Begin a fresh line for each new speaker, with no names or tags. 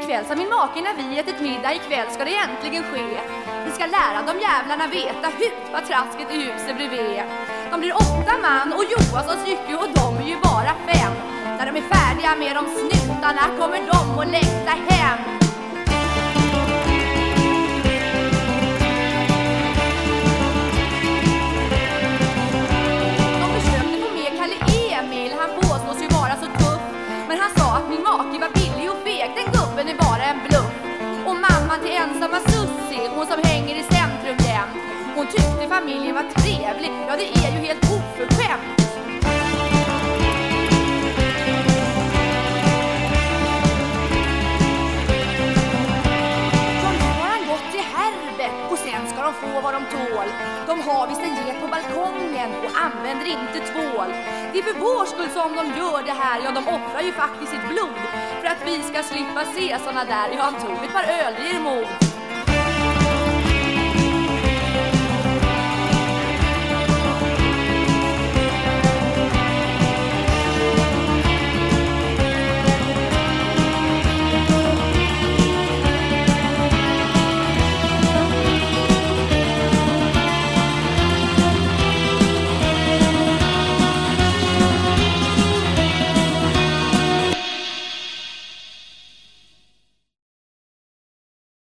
Ikväll sa min make när vi ätit middag, ikväll ska det äntligen ske. Vi ska lära de jävlarna veta hut vad trasket i huset bredvid. De blir åtta man och Johanssons jycke och de är ju bara fem. När de är färdiga med de snutarna kommer de att längta hem. Ensamma Sussi, hon som hänger i centrum jämt. Hon tyckte familjen var trevlig, ja det är ju helt oförskämt. Ja, nu har han gått till Herbert och sen ska de få vad de tål. De har visst en get på balkongen använder inte tvål. Det är för vår skull som de gör det här, ja de offrar ju faktiskt sitt blod. För att vi ska slippa se såna där, ja han tog ett par öl, det ger mod.